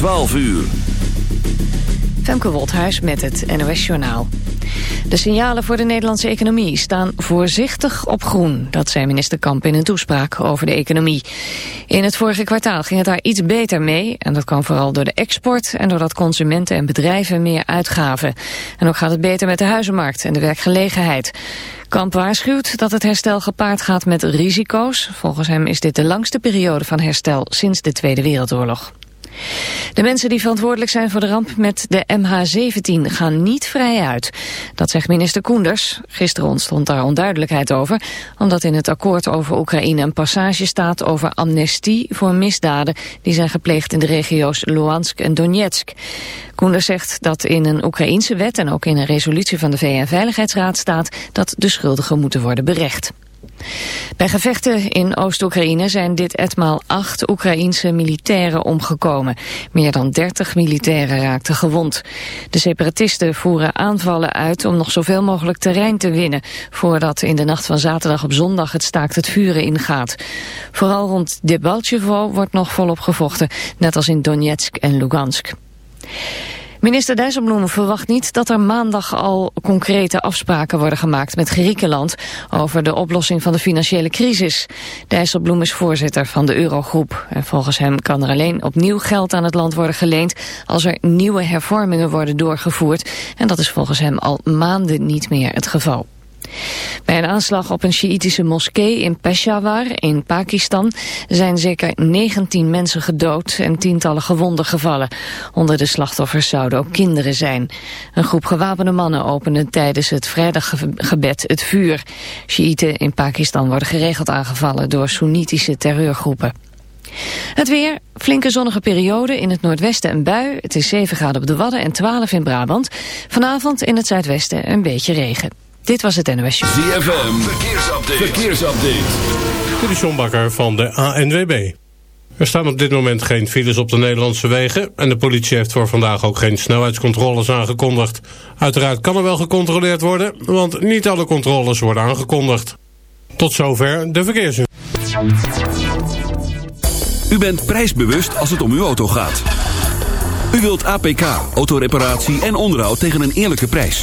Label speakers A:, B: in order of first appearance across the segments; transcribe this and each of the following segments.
A: 12 uur.
B: Femke Wolthuis met het NOS Journaal. De signalen voor de Nederlandse economie staan voorzichtig op groen. Dat zei minister Kamp in een toespraak over de economie. In het vorige kwartaal ging het daar iets beter mee. En dat kwam vooral door de export en doordat consumenten en bedrijven meer uitgaven. En ook gaat het beter met de huizenmarkt en de werkgelegenheid. Kamp waarschuwt dat het herstel gepaard gaat met risico's. Volgens hem is dit de langste periode van herstel sinds de Tweede Wereldoorlog. De mensen die verantwoordelijk zijn voor de ramp met de MH17 gaan niet vrij uit. Dat zegt minister Koenders. Gisteren ontstond daar onduidelijkheid over, omdat in het akkoord over Oekraïne een passage staat over amnestie voor misdaden die zijn gepleegd in de regio's Luhansk en Donetsk. Koenders zegt dat in een Oekraïense wet en ook in een resolutie van de VN-veiligheidsraad staat dat de schuldigen moeten worden berecht. Bij gevechten in Oost-Oekraïne zijn dit etmaal acht Oekraïense militairen omgekomen. Meer dan dertig militairen raakten gewond. De separatisten voeren aanvallen uit om nog zoveel mogelijk terrein te winnen... voordat in de nacht van zaterdag op zondag het staakt het vuren ingaat. Vooral rond Debaltjevo wordt nog volop gevochten, net als in Donetsk en Lugansk. Minister Dijsselbloem verwacht niet dat er maandag al concrete afspraken worden gemaakt met Griekenland over de oplossing van de financiële crisis. Dijsselbloem is voorzitter van de Eurogroep. En volgens hem kan er alleen opnieuw geld aan het land worden geleend als er nieuwe hervormingen worden doorgevoerd. En dat is volgens hem al maanden niet meer het geval. Bij een aanslag op een Sjiïtische moskee in Peshawar in Pakistan zijn zeker 19 mensen gedood en tientallen gewonden gevallen. Onder de slachtoffers zouden ook kinderen zijn. Een groep gewapende mannen opende tijdens het vrijdaggebed het vuur. Sjiïten in Pakistan worden geregeld aangevallen door Soenitische terreurgroepen. Het weer, flinke zonnige periode in het noordwesten een bui. Het is 7 graden op de Wadden en 12 in Brabant. Vanavond in het zuidwesten een beetje regen. Dit was het NOS Show.
A: ZFM, verkeersupdate. verkeersupdate.
C: Dit is John Bakker van de ANWB. Er staan op dit moment geen files op de Nederlandse wegen... en de politie heeft voor vandaag ook geen snelheidscontroles aangekondigd. Uiteraard kan er wel gecontroleerd worden... want niet alle controles worden aangekondigd. Tot zover de verkeers.
A: U bent prijsbewust als het om uw auto gaat. U wilt APK, autoreparatie en onderhoud tegen een eerlijke prijs.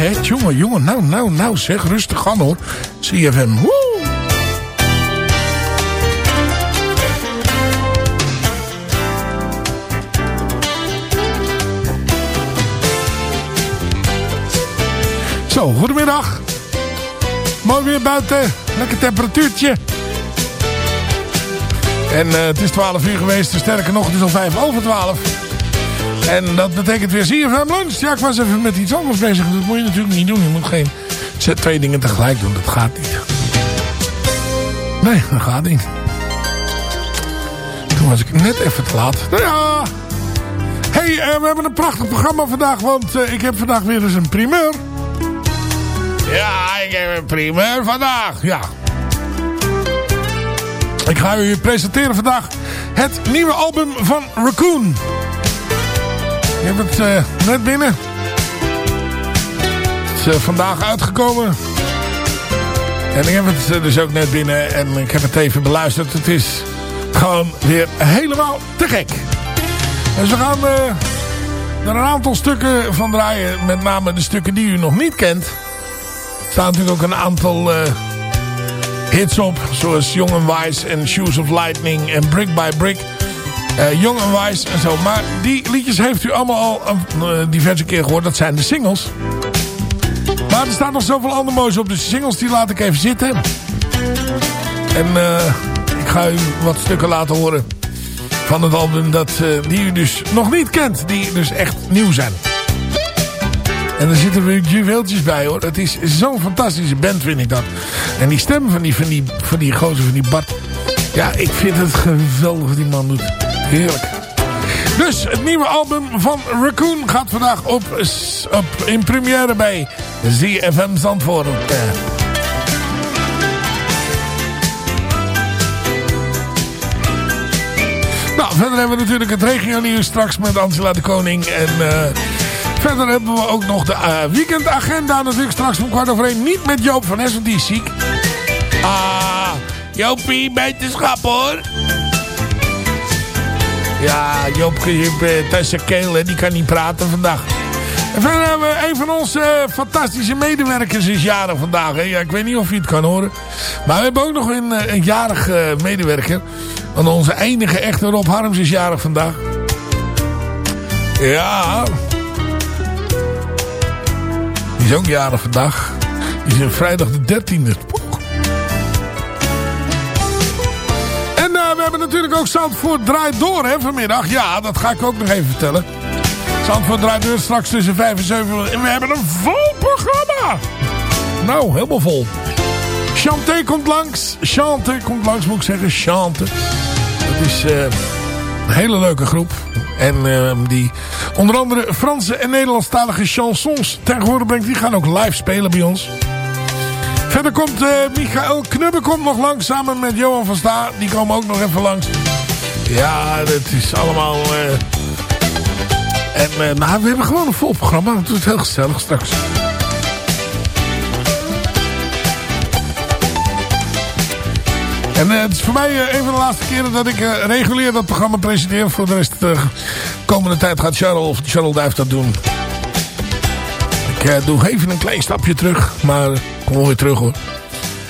D: Hé, jongen, jongen, nou, nou, nou, zeg, rustig aan hoor. CFM, woe! Zo, goedemiddag. Mooi weer buiten, lekker temperatuurtje. En eh, het is 12 uur geweest, sterker nog, het is al 5 over 12. En dat betekent weer CFM lunch. Ja, ik was even met iets anders bezig. Dat moet je natuurlijk niet doen. Je moet geen twee dingen tegelijk doen. Dat gaat niet. Nee, dat gaat niet. Toen was ik net even te laat. Nou ja. hey, uh, we hebben een prachtig programma vandaag. Want uh, ik heb vandaag weer eens een primeur. Ja, ik heb een primeur vandaag. Ja. Ik ga u presenteren vandaag het nieuwe album van Raccoon. Je hebt het uh, net binnen. Het is uh, vandaag uitgekomen. En ik heb het uh, dus ook net binnen. En ik heb het even beluisterd. Het is gewoon weer helemaal te gek. Dus we gaan er een aantal stukken van draaien. Met name de stukken die u nog niet kent. Er staan natuurlijk ook een aantal hits op. Zoals Young and Wise en Shoes of Lightning en Brick by Brick. Uh, Young and Wise en zo. Maar die liedjes heeft u allemaal al uh, diverse keer gehoord. Dat zijn de singles. Maar er staan nog zoveel andere moois op. Dus de singles die laat ik even zitten. En uh, ik ga u wat stukken laten horen van het album dat, die u dus nog niet kent. Die dus echt nieuw zijn. En er zitten weer juweeltjes bij hoor. Het is zo'n fantastische band vind ik dat. En die stem van die, van die, van die gozer van die Bart. Ja, ik vind het geweldig wat die man doet. Heerlijk. Dus het nieuwe album van Raccoon gaat vandaag op, op in première bij ZFM Zandvoort. Nou, verder hebben we natuurlijk het regio nieuws straks met Angela de Koning. En uh, verder hebben we ook nog de uh, weekendagenda natuurlijk straks om kwart over één. Niet met Joop van Essen, die is ziek. Ah, Joopie, beterschap hoor. Ja, Joop tussen keel en die kan niet praten vandaag. En verder hebben we een van onze uh, fantastische medewerkers is jarig vandaag. Hè? Ja, ik weet niet of je het kan horen. Maar we hebben ook nog een, een jarig uh, medewerker. Want onze enige echte Rob Harms is jarig vandaag. Ja. Die is ook jarig vandaag. Die is vrijdag de 13e. Natuurlijk ook Zandvoort draait door hè, vanmiddag. Ja, dat ga ik ook nog even vertellen. Zandvoort draait door straks tussen 5 en 7. En we hebben een vol programma. Nou, helemaal vol. Chanté komt langs. Chanté komt langs, moet ik zeggen. Chanté. Dat is uh, een hele leuke groep. En uh, die onder andere Franse en Nederlandstalige chansons tegenwoordig brengt. Die gaan ook live spelen bij ons. Verder komt uh, Michael Knubbe komt nog langs samen met Johan van Sta. Die komen ook nog even langs. Ja, dat is allemaal... Uh... En nou, we hebben gewoon een vol programma. Het is heel gezellig straks. En het is voor mij een van de laatste keren dat ik regulier dat programma presenteer. Voor de rest de komende tijd gaat Charles of Charles Duif dat doen. Ik doe even een klein stapje terug. Maar weer terug hoor.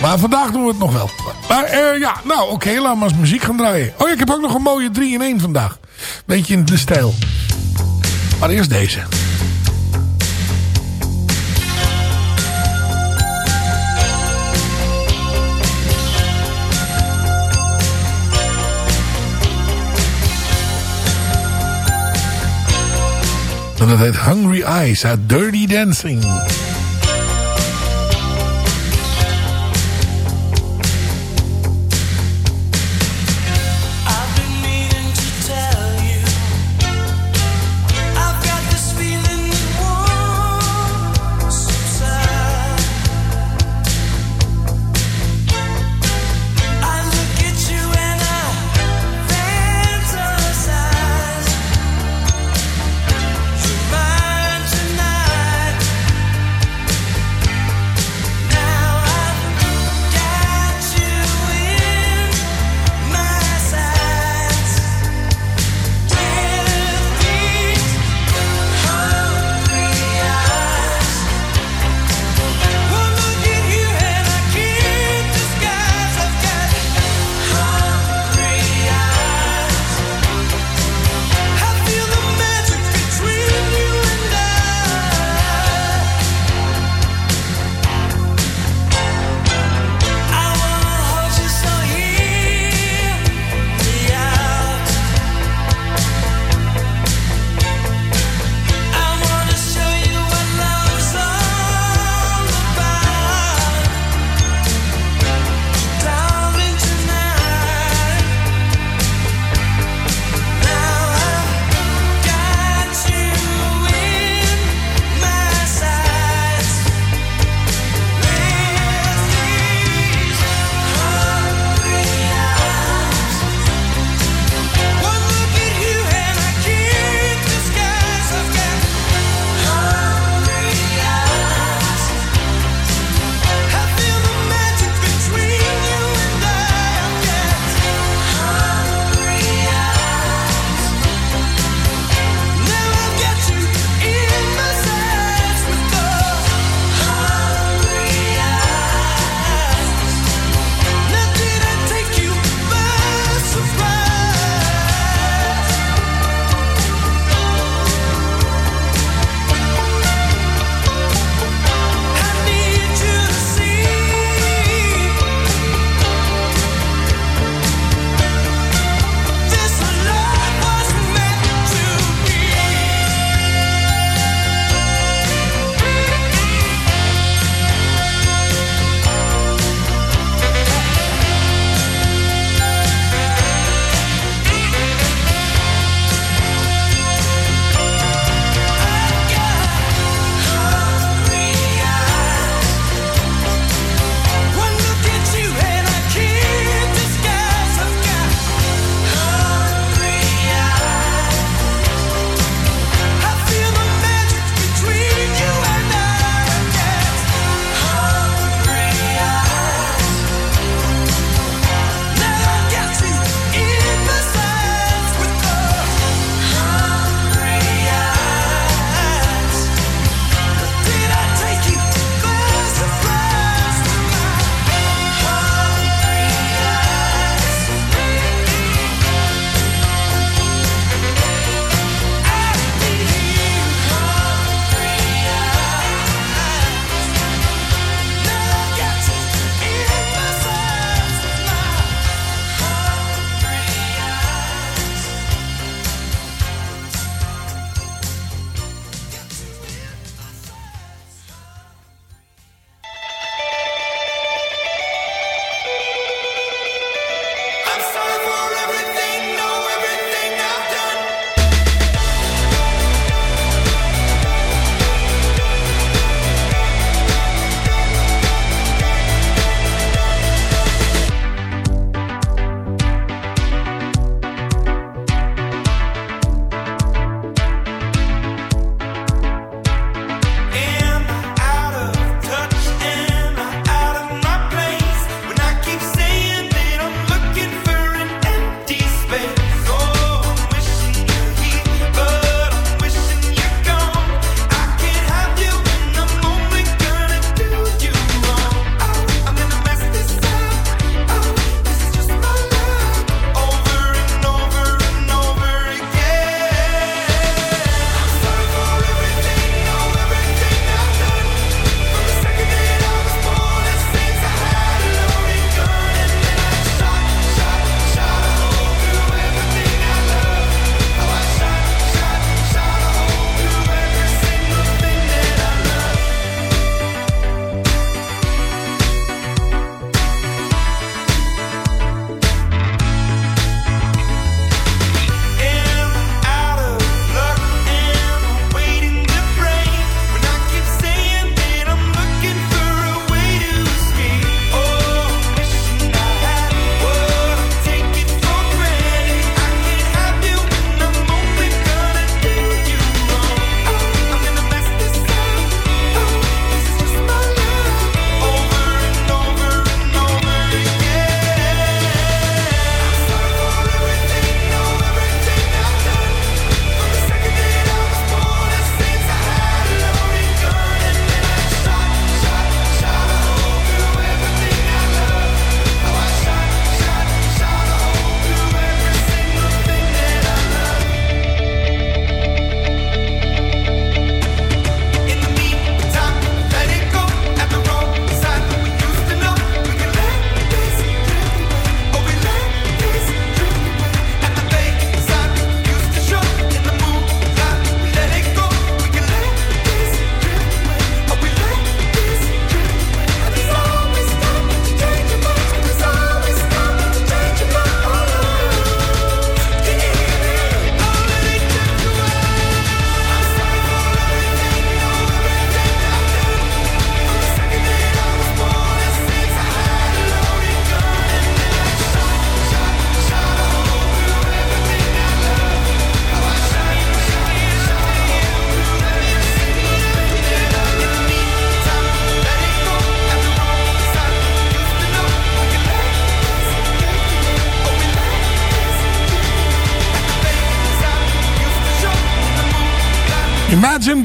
D: Maar vandaag doen we het nog wel. Maar uh, ja, nou oké, okay, laten we eens muziek gaan draaien. Oh ja, ik heb ook nog een mooie 3 in 1 vandaag. Beetje in de stijl. Maar eerst deze. En dat heet Hungry Eyes uit Dirty Dancing.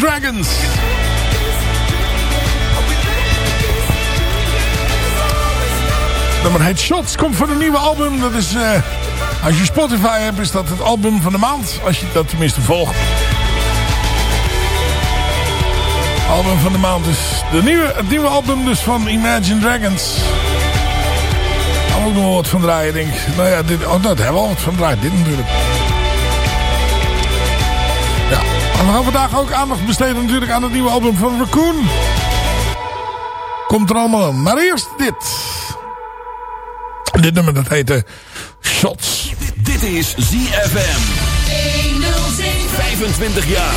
D: Dragons. nummer heet Shots. Komt van een nieuwe album. Dat is, eh, als je Spotify hebt, is dat het album van de maand. Als je dat tenminste volgt. Album van de maand is de nieuwe, het nieuwe album dus van Imagine Dragons. Daar moet ook nog wat van draaien, denk ik. Nou ja, dit, oh, dat hebben we al wat van draaien. Dit natuurlijk. En we gaan vandaag ook aandacht besteden natuurlijk aan het nieuwe album van Raccoon. Komt er allemaal aan. Maar eerst dit. Dit nummer dat heette Shots.
A: Dit is ZFM. 25 jaar.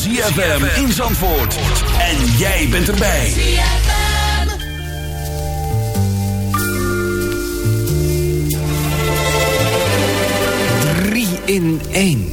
A: ZFM in Zandvoort. En jij bent erbij.
E: Drie in één.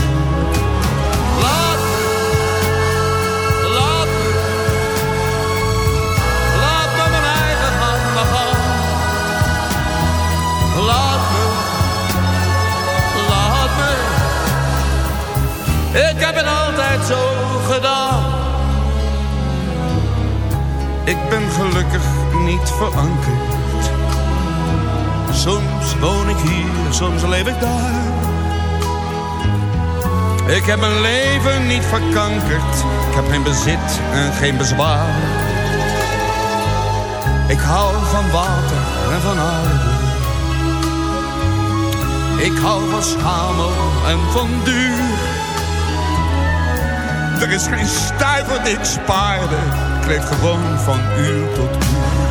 F: Niet verankerd. Soms woon ik hier, soms leef ik daar. Ik heb mijn leven niet verkankerd. Ik heb geen bezit en geen bezwaar. Ik hou van water en van aarde. Ik hou van schamel en van duur. Er is geen stuiver die ik spaarde. Ik leef gewoon van uur tot uur.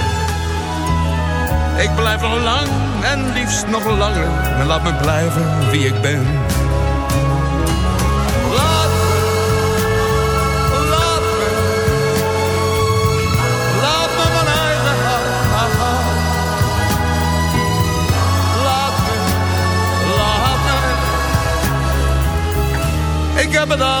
F: Ik blijf nog lang en liefst nog langer. En laat me blijven wie ik ben. Laat me, laat me, laat me mijn eigen gaan. Laat me, laat me. Ik heb het altijd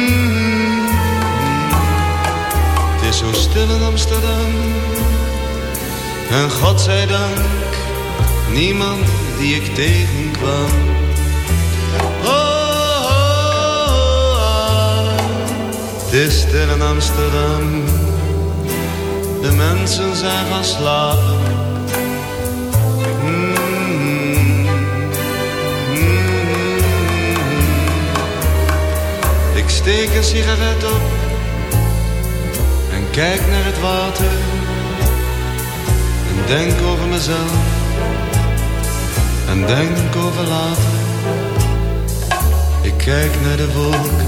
F: Is stil in Amsterdam. En God zij dank, niemand die ik tegenkwam. Oh, oh, oh. Het is stil in Amsterdam. De mensen zijn gaan slapen. Mm, mm. Ik steek een sigaret op kijk naar het water en denk over mezelf en denk over later. Ik kijk naar de wolken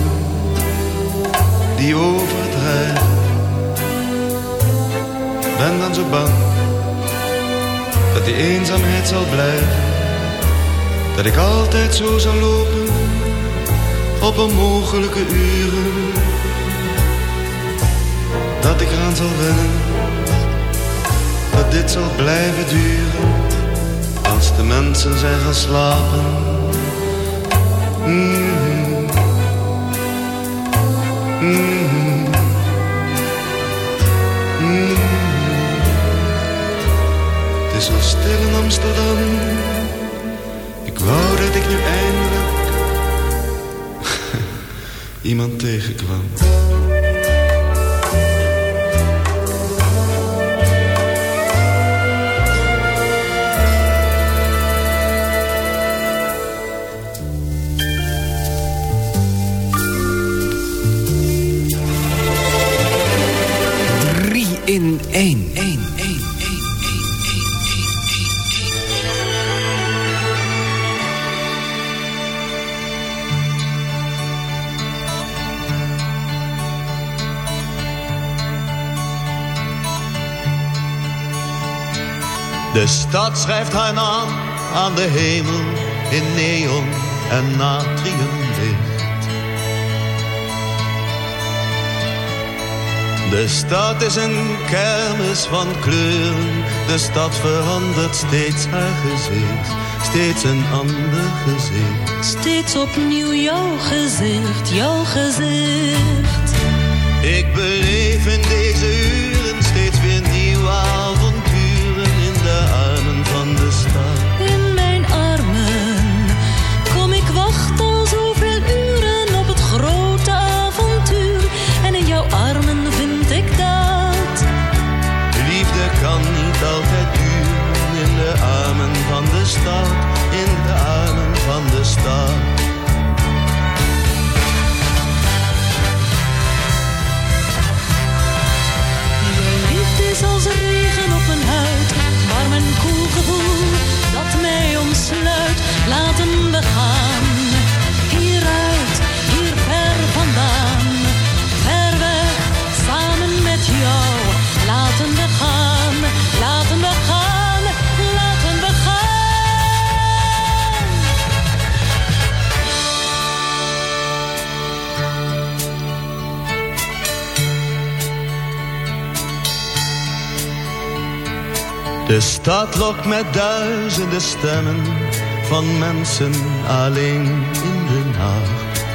F: die overdrijven. Ben dan zo bang dat die eenzaamheid zal blijven. Dat ik altijd zo zal lopen op onmogelijke uren. Dat ik eraan zal wennen, dat dit zal blijven duren. Als de mensen zijn gaan slapen. Mm-hmm. Mm-hmm. Mm-hmm. Het is zo stil in Amsterdam. Ik wou dat ik nu eindelijk iemand tegenkwam.
E: 1, 1, 1, 1.
F: De stad schrijft haar naam aan de hemel in neon en natriumlicht. De stad is een kermis van kleuren. De stad verandert steeds haar gezicht. Steeds een ander gezicht.
G: Steeds opnieuw jouw gezicht, jouw gezicht.
F: Ik beleef in deze uren steeds weer nieuwe
G: regen op mijn huid. Warm en koel gevoel dat
F: mij omsluit. Laten we gaan. De stad lokt met duizenden stemmen van mensen alleen in de nacht.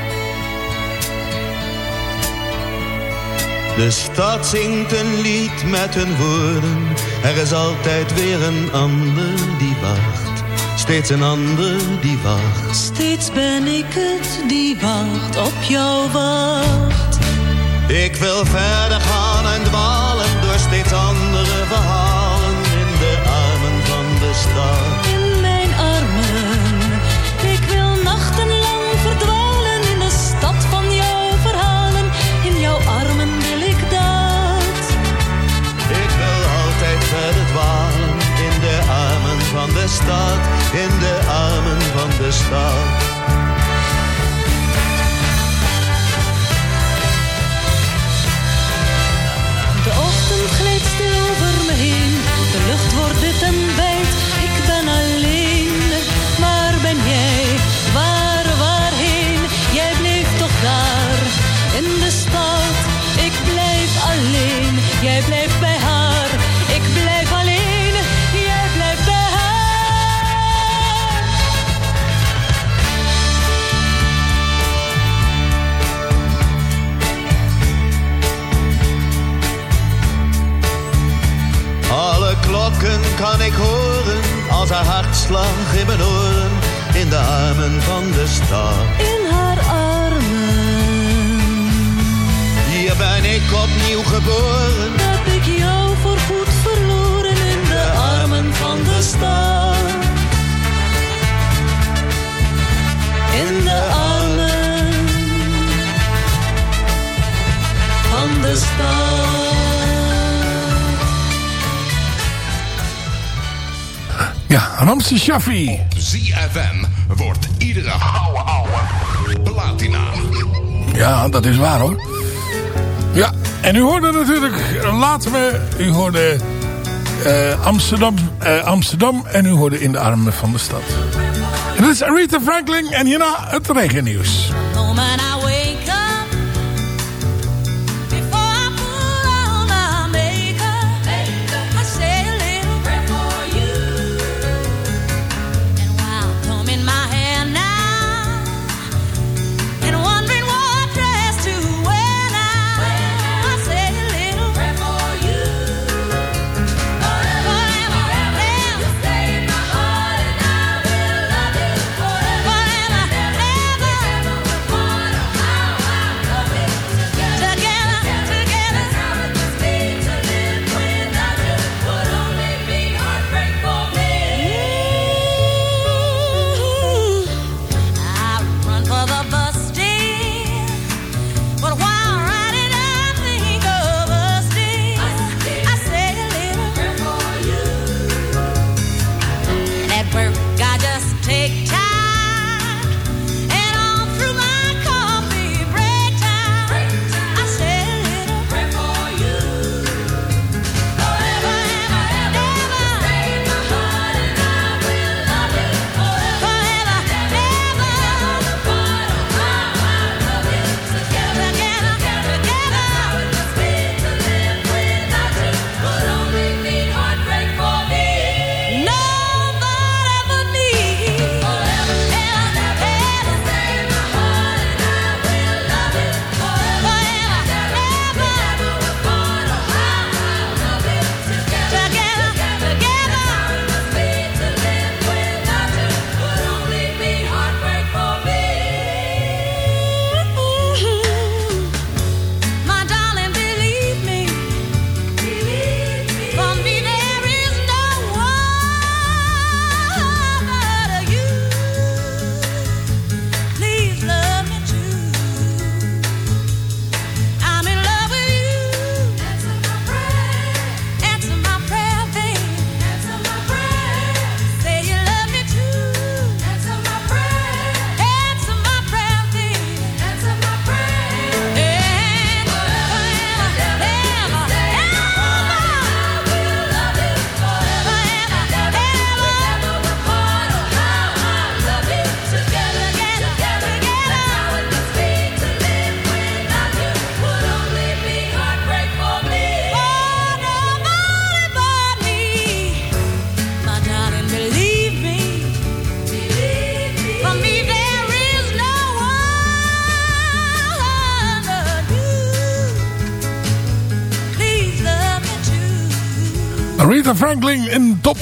F: De stad zingt een lied met hun woorden. Er is altijd weer een ander die wacht. Steeds een ander die wacht.
G: Steeds ben ik het die wacht op jouw wacht.
F: Ik wil verder gaan en dwalen door steeds In
G: mijn armen. Ik wil nachtenlang verdwalen in de stad van jouw verhalen. In jouw armen wil ik dat.
F: Ik wil altijd verder dwalen in de armen van de stad, in de armen van de stad.
G: De ochtend glijdt stil over me heen. De lucht wordt dit en bijt. Ben alleen. Waar ben jij? Waar, waarheen? Jij bleef toch daar in de stad. Ik blijf alleen. Jij blijft bij haar. Ik blijf alleen. Jij blijft bij haar.
F: Alle klokken kan ik horen als haar hartslag in mijn oren in de armen van de stad.
G: In haar armen.
F: Hier ben ik opnieuw geboren.
G: Heb ik jou voorgoed verloren in de armen van de stad. In de armen van de stad.
D: Ja, Ramse Shaffi.
H: ZFM wordt iedere ouwe ouwe platina.
D: Ja, dat is waar hoor. Ja, en u hoorde natuurlijk, laten we, u hoorde eh, Amsterdam, eh, Amsterdam en u hoorde in de armen van de stad. En dat is Aretha Franklin en hierna het regennieuws.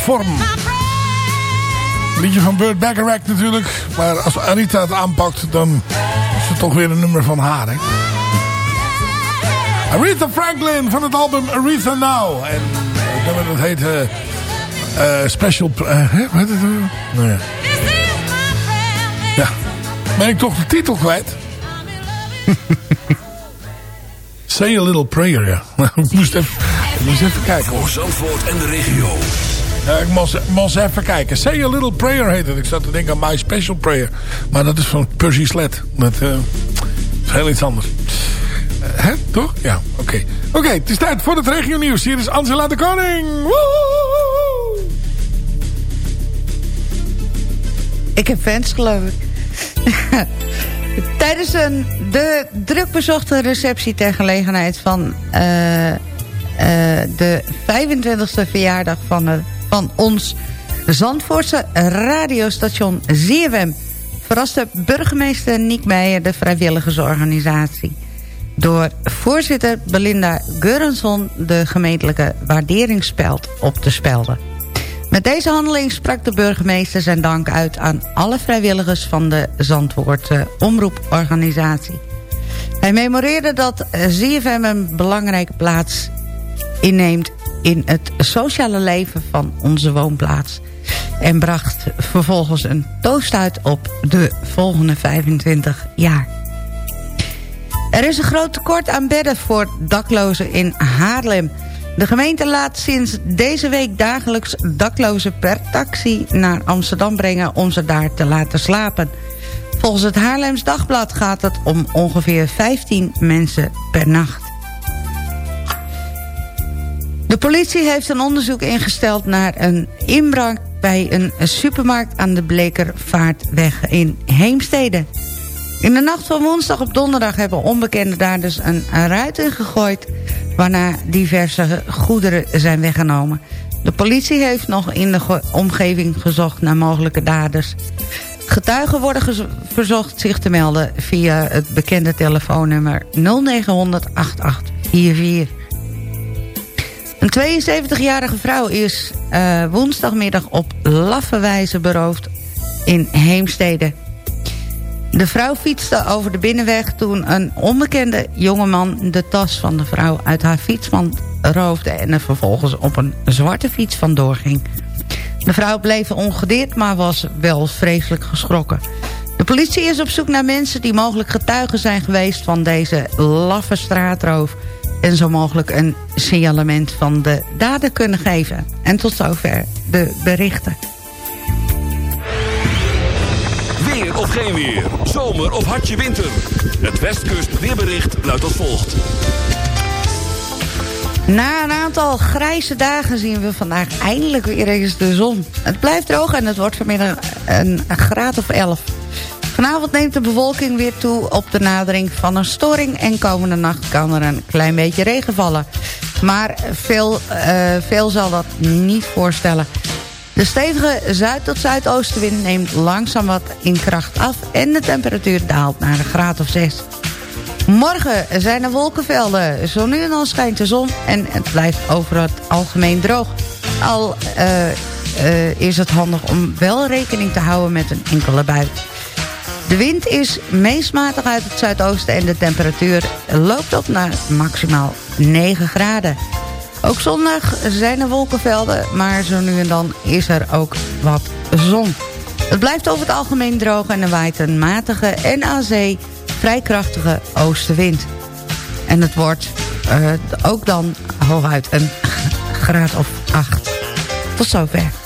G: In
D: topvorm. Liedje van Burt Bacharach natuurlijk. Maar als Arita het aanpakt, dan is het toch weer een nummer van haar. Hè? Aretha Franklin van het album Aretha Now. En het nummer dat heet uh, Special... Uh? Wat het? Nou ja. Ben ik toch de titel kwijt? Say a Little Prayer, ja. ik, moest even, ik moest even kijken.
A: Voor Zandvoort en de regio.
D: Ja, ik moest, even kijken. Say a Little Prayer heet het. Ik zat te denken aan My Special Prayer. Maar dat is van Percy Sled. Dat uh, is heel iets anders. Uh, hè? Toch? Ja, oké. Oké, het is tijd voor het regio nieuws. Hier is Angela de Koning.
I: Ik heb fans, geloof ik. Tijdens een, de drukbezochte receptie ter gelegenheid van de 25e verjaardag van, uh, van ons Zandvoortse radiostation ZFM... verraste burgemeester Niek Meijer de vrijwilligersorganisatie... door voorzitter Belinda Geurenson de gemeentelijke waarderingsspeld op te spelden. Met deze handeling sprak de burgemeester zijn dank uit aan alle vrijwilligers van de Zandvoortse omroeporganisatie. Hij memoreerde dat ZFM een belangrijke plaats inneemt in het sociale leven van onze woonplaats. En bracht vervolgens een toast uit op de volgende 25 jaar. Er is een groot tekort aan bedden voor daklozen in Haarlem... De gemeente laat sinds deze week dagelijks daklozen per taxi naar Amsterdam brengen om ze daar te laten slapen. Volgens het Haarlems Dagblad gaat het om ongeveer 15 mensen per nacht. De politie heeft een onderzoek ingesteld naar een inbraak bij een supermarkt aan de Blekervaartweg in Heemstede. In de nacht van woensdag op donderdag hebben onbekende dus een ruit ingegooid... waarna diverse goederen zijn weggenomen. De politie heeft nog in de omgeving gezocht naar mogelijke daders. Getuigen worden verzocht zich te melden via het bekende telefoonnummer 0900 8844. Een 72-jarige vrouw is uh, woensdagmiddag op laffe wijze beroofd in Heemstede. De vrouw fietste over de binnenweg toen een onbekende jongeman de tas van de vrouw uit haar fietsmand roofde en er vervolgens op een zwarte fiets vandoor ging. De vrouw bleef ongedeerd, maar was wel vreselijk geschrokken. De politie is op zoek naar mensen die mogelijk getuigen zijn geweest van deze laffe straatroof en zo mogelijk een signalement van de dader kunnen geven. En tot zover de berichten.
A: Weer of geen weer. Zomer of hartje winter. Het Westkust weerbericht luidt als volgt.
I: Na een aantal grijze dagen zien we vandaag eindelijk weer eens de zon. Het blijft droog en het wordt vanmiddag een graad of 11. Vanavond neemt de bewolking weer toe op de nadering van een storing... en komende nacht kan er een klein beetje regen vallen. Maar veel, uh, veel zal dat niet voorstellen. De stevige zuid- tot zuidoostenwind neemt langzaam wat in kracht af... en de temperatuur daalt naar een graad of 6. Morgen zijn er wolkenvelden. Zo nu en dan schijnt de zon en het blijft over het algemeen droog. Al uh, uh, is het handig om wel rekening te houden met een enkele bui. De wind is meest matig uit het zuidoosten en de temperatuur loopt op naar maximaal 9 graden. Ook zondag zijn er wolkenvelden, maar zo nu en dan is er ook wat zon. Het blijft over het algemeen droog en er waait een matige en aan zee vrij krachtige oostenwind. En het wordt uh, ook dan hooguit een graad of 8. Tot zover.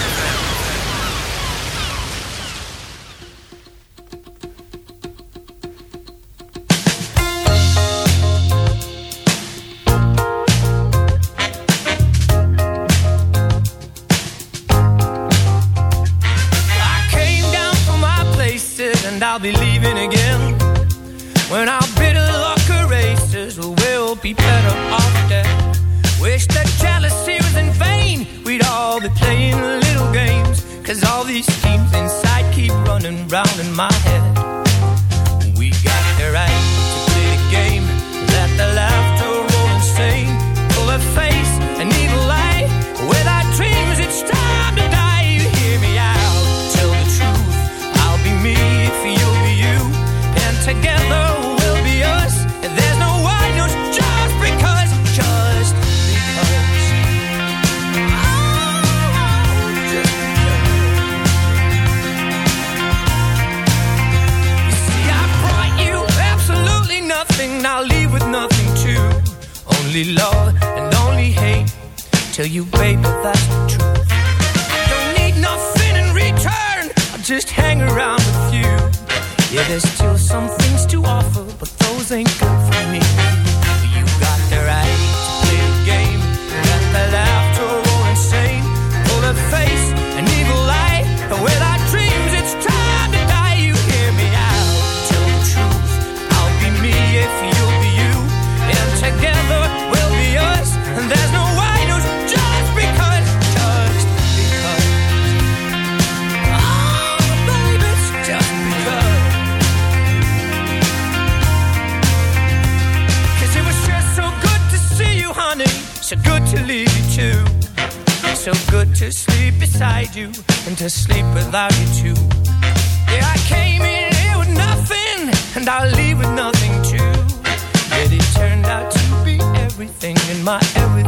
J: To sleep beside you and to sleep without you too. Yeah, I came in here with nothing and I'll leave with nothing too. Yet it turned out to be everything and my everything's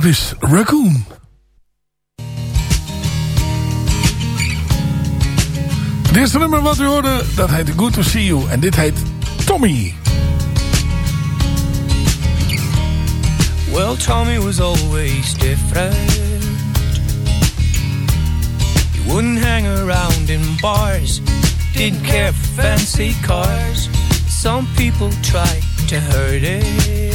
D: dat is Raccoon. Het eerste nummer wat u hoorde, dat heet Good To See You. En dit heet Tommy.
J: Well, Tommy was always different. He wouldn't hang around in bars, didn't care for fancy cars. Some people tried to hurt him.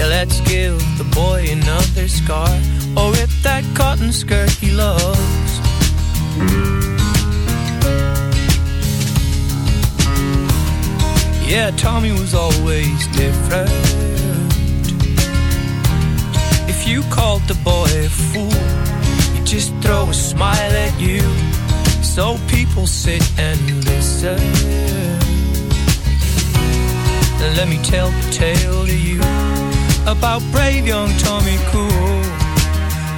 J: Yeah, let's give the boy another scar, or rip that cotton skirt he loves. Yeah, Tommy was always different. If you called the boy a fool, he'd just throw a smile at you. So people sit and listen. Let me tell the tale to you about brave young Tommy Cool.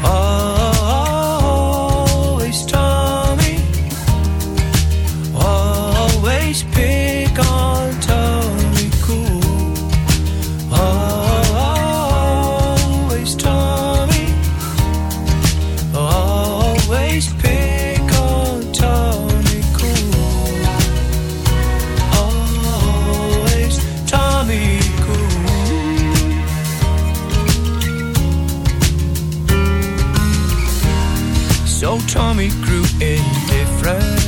J: Always Tommy. Always pick Tommy grew indifferent.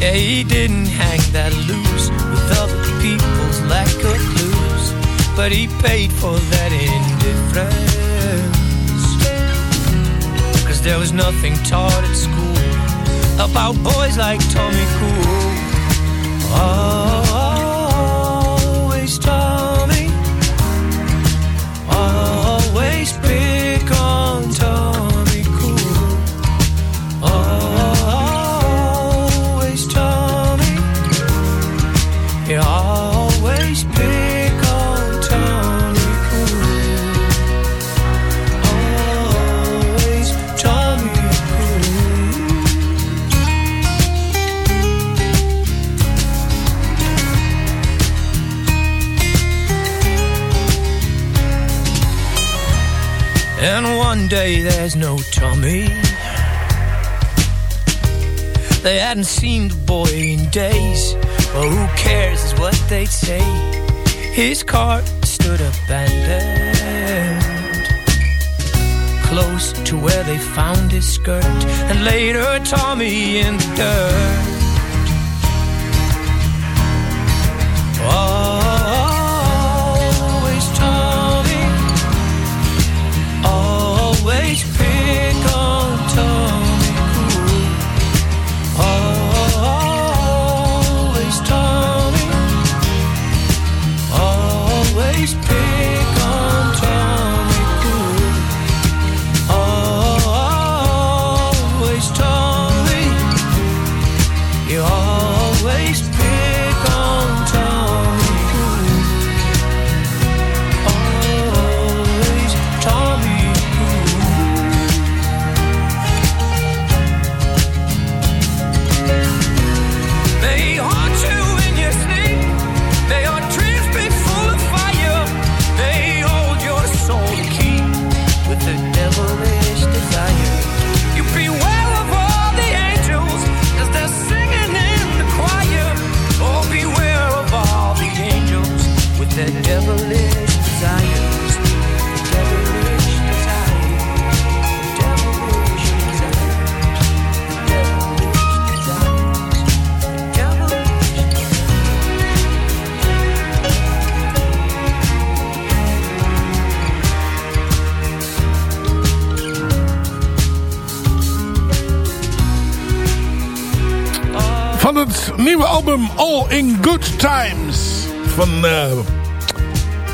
J: Yeah, he didn't hang that loose with other people's lack of clues, but he paid for that indifference. Cause there was nothing taught at school about boys like Tommy Cool. Always Tommy, always been. Day there's no Tommy. They hadn't seen the boy in days. Well, who cares is what they'd say. His car stood abandoned close to where they found his skirt and later Tommy in the dirt.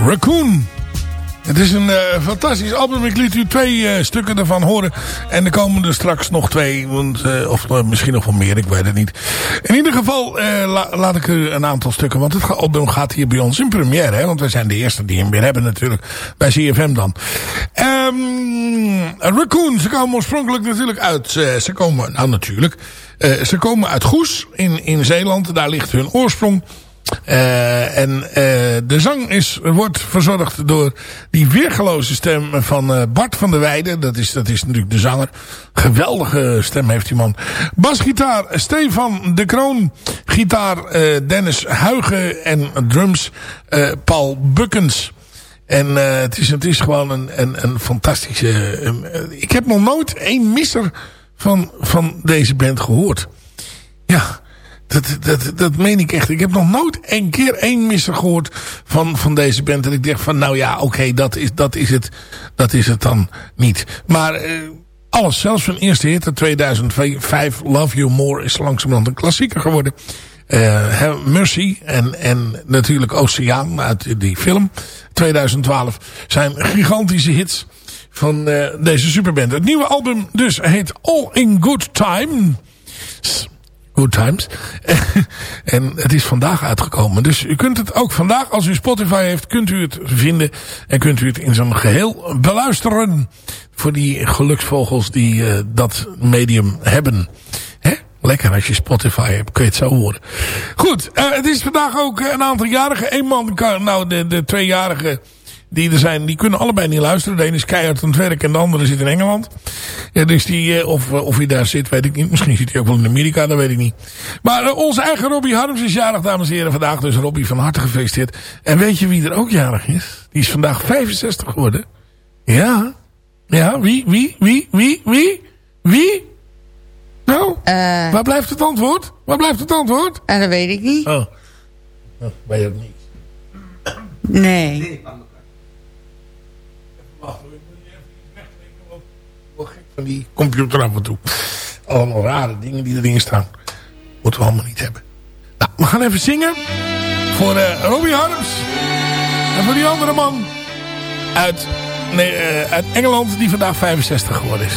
D: Raccoon. Het is een eh, fantastisch album. Ik liet u twee eh, stukken ervan horen. En er komen er straks nog twee. Want, eh, of misschien nog wel meer, ik weet het niet. In ieder geval la- laat ik u een aantal stukken. Want het album gaat hier bij ons in première. Hè, want wij zijn de eerste die hem weer hebben natuurlijk. Bij CFM dan. Ehm Raccoon, ze komen oorspronkelijk natuurlijk uit. ze komen, nou natuurlijk. ze komen uit Goes in, in Zeeland. Daar ligt hun oorsprong. Eh, en eh, de zang is, wordt verzorgd door die weergeloze stem van eh, Bart van der Weijden. Dat is, dat is natuurlijk de zanger. Geweldige stem heeft die man. Basgitaar Stefan de Kroon. Gitaar Dennis Huigen. En drums Paul Bukkens. En het, is, het is gewoon een, een, een fantastische... ik heb nog nooit één misser van, van deze band gehoord. Ja, dat, dat, dat meen ik echt. Ik heb nog nooit één keer één misser gehoord van, van deze band. En ik dacht van, nou ja, oké, dat, is, dat, is het, dat is het dan niet. Maar eh, alles, zelfs van eerste hit, uit 2005, Love You More, is langzamerhand een klassieker geworden. Hè, Mercy en, en natuurlijk Oceaan uit die film 2012 zijn gigantische hits van eh, deze superband. Het nieuwe album dus heet All in Good Time. Good Times. en het is vandaag uitgekomen. Dus u kunt het ook vandaag, als u Spotify heeft, kunt u het vinden. En kunt u het in zijn geheel beluisteren. Voor die geluksvogels die eh, dat medium hebben. Hè? Lekker als je Spotify hebt, kun je het zo horen. Goed, eh, het is vandaag ook een aantal jarigen. Eén man kan, nou de, de tweejarigen die er zijn, die kunnen allebei niet luisteren. De ene is keihard aan het werk en de andere zit in Engeland. Ja, dus die, eh, of, of hij daar zit, weet ik niet. Misschien zit hij ook wel in Amerika, dat weet ik niet. Maar eh, onze eigen Robbie Harms is jarig, dames en heren, vandaag. Dus Robbie, van harte gefeliciteerd. En weet je wie er ook jarig is? Die is vandaag 65 geworden. Ja. Ja, wie, wie, wie, wie, wie, wie? Nou, waar blijft het antwoord? Waar blijft het antwoord?
I: En dat weet ik niet.
D: Oh. Nou, weet je ook niet.
I: Nee.
D: Van die computer af en toe. Allemaal rare dingen die erin staan. Moeten we allemaal niet hebben. Nou, we gaan even zingen. Voor eh Robbie Harms. En voor die andere man. Uit, nee, eh, uit Engeland. Die vandaag 65 geworden is.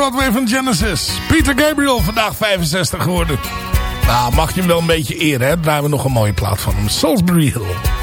D: Broadway
K: van Genesis. Peter Gabriel, vandaag 65 geworden. Nou, mag je hem wel een beetje eren, hè? Daar hebben we nog een mooie plaat van hem. Salisbury Hill.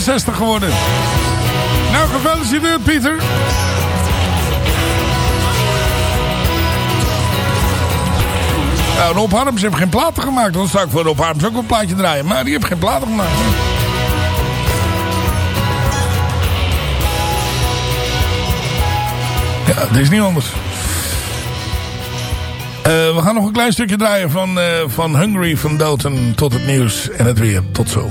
D: 65 geworden. Nou, gefeliciteerd Pieter. Ja, Rob Harms heeft geen platen gemaakt. Dan zou ik voor Rob Harms ook een plaatje draaien. Maar die heeft geen platen gemaakt. Ja, dit is niet anders. Eh, we gaan nog een klein stukje draaien van, eh, van Hungry van Doten tot het nieuws en het weer. Tot zo.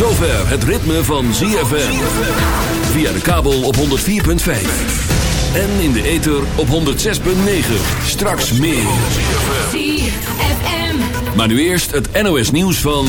A: Zover het ritme van ZFM. Via de kabel op 104.5. En in de ether op 106.9. Straks meer.
G: ZFM.
A: Maar nu eerst het NOS nieuws van...